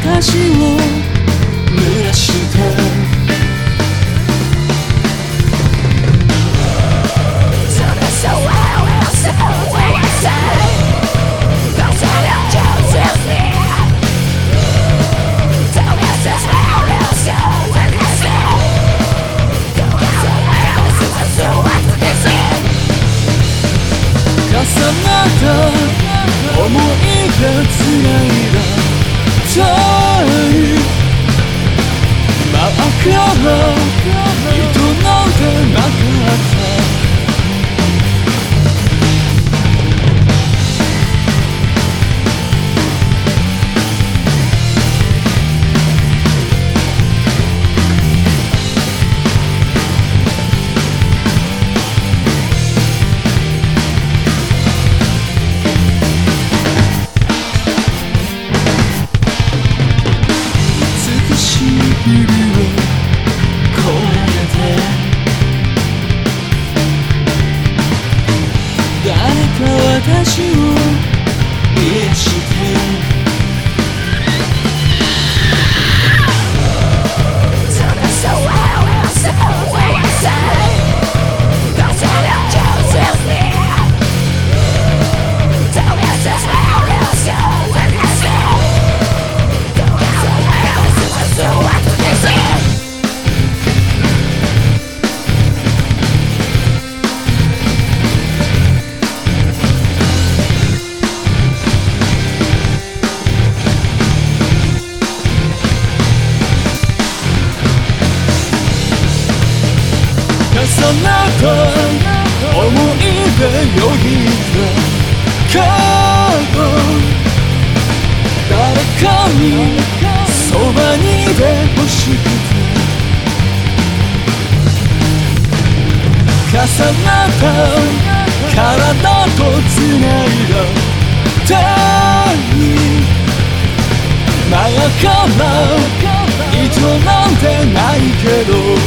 私を濡らして。重なった思いがつないだ。た思い出よぎった過去誰かにそばにいてほしくて重なった体とつないだ手に真っ赤な糸なんてないけど